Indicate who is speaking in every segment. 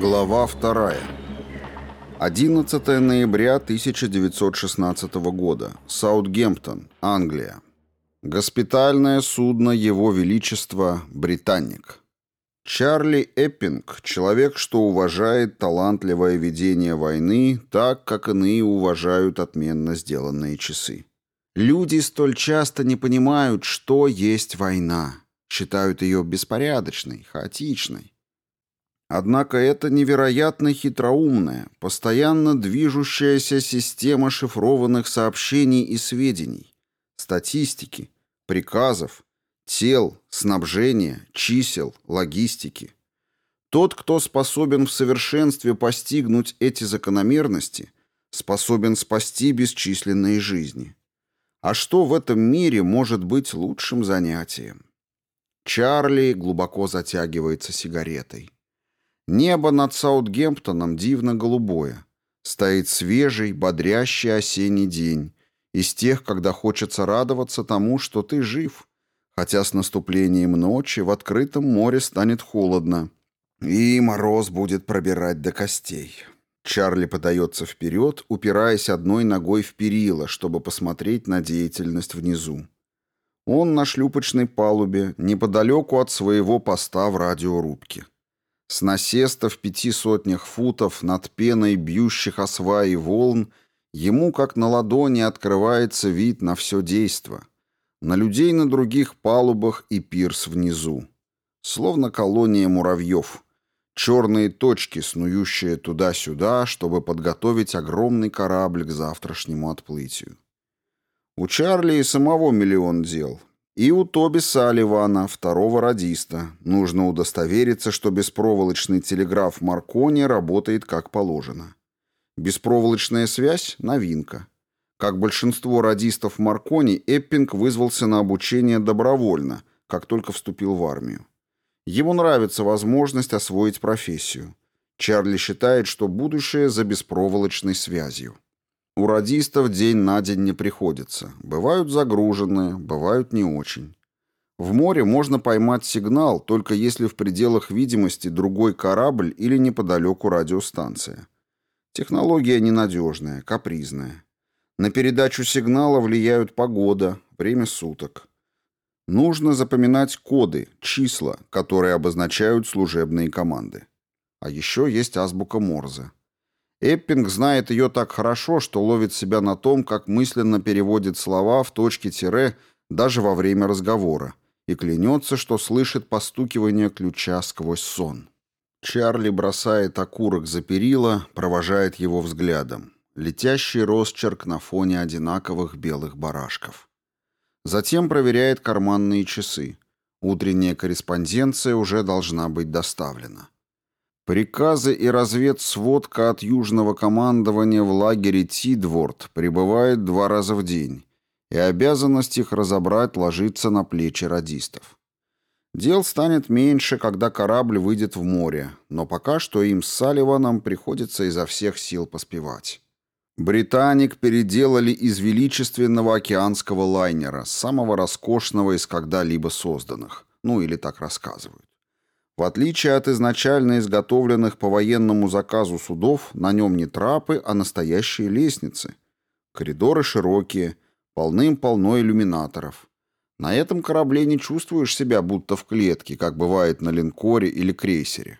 Speaker 1: Глава вторая. 11 ноября 1916 года. Саутгемптон, Англия. Госпитальное судно Его Величества Британик. Чарли Эппинг – человек, что уважает талантливое ведение войны, так, как иные уважают отменно сделанные часы. Люди столь часто не понимают, что есть война, считают ее беспорядочной, хаотичной. Однако это невероятно хитроумная, постоянно движущаяся система шифрованных сообщений и сведений, статистики, приказов, тел, снабжения, чисел, логистики. Тот, кто способен в совершенстве постигнуть эти закономерности, способен спасти бесчисленные жизни. А что в этом мире может быть лучшим занятием? Чарли глубоко затягивается сигаретой. Небо над Саутгемптоном дивно голубое. Стоит свежий, бодрящий осенний день. Из тех, когда хочется радоваться тому, что ты жив. Хотя с наступлением ночи в открытом море станет холодно. И мороз будет пробирать до костей. Чарли подается вперед, упираясь одной ногой в перила, чтобы посмотреть на деятельность внизу. Он на шлюпочной палубе, неподалеку от своего поста в радиорубке. С насеста в пяти сотнях футов над пеной бьющих о сваи волн ему, как на ладони, открывается вид на все действо. На людей на других палубах и пирс внизу. Словно колония муравьев — черные точки, снующие туда-сюда, чтобы подготовить огромный корабль к завтрашнему отплытию. У Чарли и самого миллион дел. И у Тоби Салливана, второго радиста. Нужно удостовериться, что беспроволочный телеграф Маркони работает как положено. Беспроволочная связь – новинка. Как большинство радистов Маркони, Эппинг вызвался на обучение добровольно, как только вступил в армию. Ему нравится возможность освоить профессию. Чарли считает, что будущее за беспроволочной связью. У радистов день на день не приходится. Бывают загруженные, бывают не очень. В море можно поймать сигнал, только если в пределах видимости другой корабль или неподалеку радиостанция. Технология ненадежная, капризная. На передачу сигнала влияют погода, время суток. Нужно запоминать коды, числа, которые обозначают служебные команды. А еще есть азбука Морзе. Эппинг знает ее так хорошо, что ловит себя на том, как мысленно переводит слова в точке тире даже во время разговора, и клянется, что слышит постукивание ключа сквозь сон. Чарли бросает окурок за перила, провожает его взглядом. Летящий росчерк на фоне одинаковых белых барашков. Затем проверяет карманные часы. Утренняя корреспонденция уже должна быть доставлена. Приказы и разведсводка от южного командования в лагере Тидворд прибывает два раза в день, и обязанность их разобрать ложится на плечи радистов. Дел станет меньше, когда корабль выйдет в море, но пока что им с Салливаном приходится изо всех сил поспевать. Британик переделали из величественного океанского лайнера, самого роскошного из когда-либо созданных, ну или так рассказывают. В отличие от изначально изготовленных по военному заказу судов, на нем не трапы, а настоящие лестницы. Коридоры широкие, полным-полно иллюминаторов. На этом корабле не чувствуешь себя будто в клетке, как бывает на линкоре или крейсере.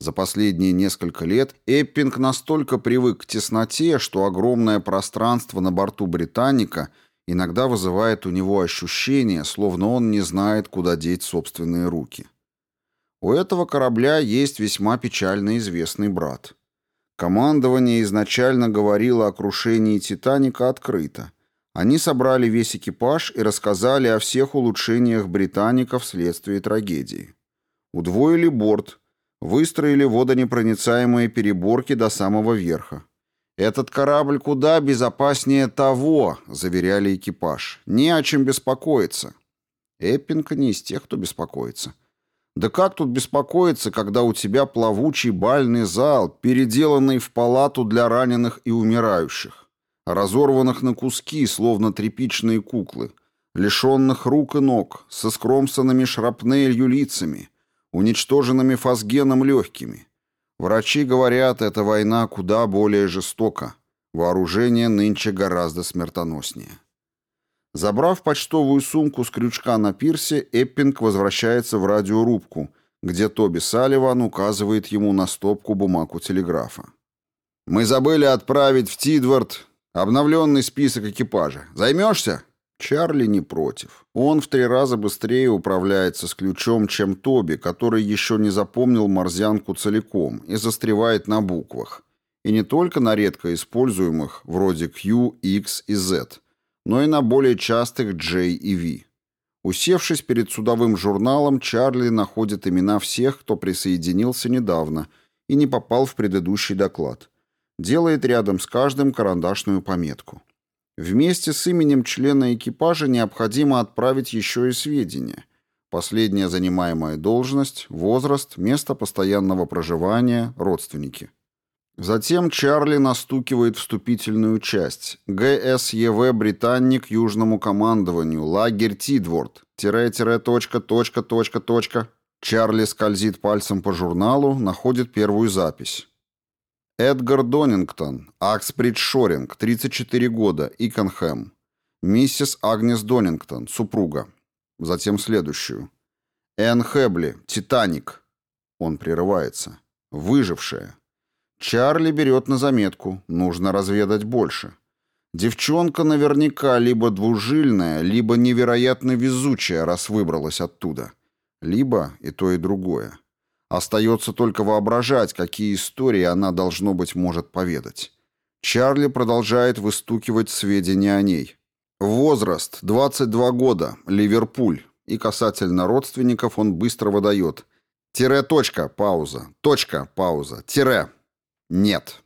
Speaker 1: За последние несколько лет Эппинг настолько привык к тесноте, что огромное пространство на борту «Британика» иногда вызывает у него ощущение, словно он не знает, куда деть собственные руки. У этого корабля есть весьма печально известный брат. Командование изначально говорило о крушении «Титаника» открыто. Они собрали весь экипаж и рассказали о всех улучшениях «Британика» вследствие трагедии. Удвоили борт – выстроили водонепроницаемые переборки до самого верха. «Этот корабль куда безопаснее того», — заверяли экипаж. «Не о чем беспокоиться». Эппинг не из тех, кто беспокоится. Да как тут беспокоиться, когда у тебя плавучий бальный зал, переделанный в палату для раненых и умирающих, разорванных на куски, словно тряпичные куклы, лишенных рук и ног, со скромсанными шрапнелью лицами — уничтоженными фазгеном легкими. Врачи говорят, эта война куда более жестока. Вооружение нынче гораздо смертоноснее. Забрав почтовую сумку с крючка на пирсе, Эппинг возвращается в радиорубку, где Тоби Салливан указывает ему на стопку бумаг у телеграфа. «Мы забыли отправить в Тидвард обновленный список экипажа. Займешься?» Чарли не против. Он в три раза быстрее управляется с ключом, чем Тоби, который еще не запомнил морзянку целиком и застревает на буквах. И не только на редко используемых, вроде Q, X и Z, но и на более частых J и V. Усевшись перед судовым журналом, Чарли находит имена всех, кто присоединился недавно и не попал в предыдущий доклад. Делает рядом с каждым карандашную пометку. Вместе с именем члена экипажа необходимо отправить еще и сведения. Последняя занимаемая должность, возраст, место постоянного проживания, родственники. Затем Чарли настукивает вступительную часть. ГСЕВ «Британник» Южному командованию. Лагерь Тидворд. Тире-тире, точка, точка, точка, точка. Чарли скользит пальцем по журналу, находит первую запись. Эдгар Донингтон, Аксприд Шоринг, 34 года, Иконхэм. Миссис Агнес Донингтон, супруга. Затем следующую. Энн Хэбли, Титаник. Он прерывается. Выжившая. Чарли берет на заметку. Нужно разведать больше. Девчонка наверняка либо двужильная, либо невероятно везучая, раз выбралась оттуда. Либо и то, и другое. Остается только воображать, какие истории она, должно быть, может поведать. Чарли продолжает выстукивать сведения о ней. Возраст – 22 года, Ливерпуль. И касательно родственников он быстро выдает. Тире-точка, пауза, точка, пауза, тире. Нет.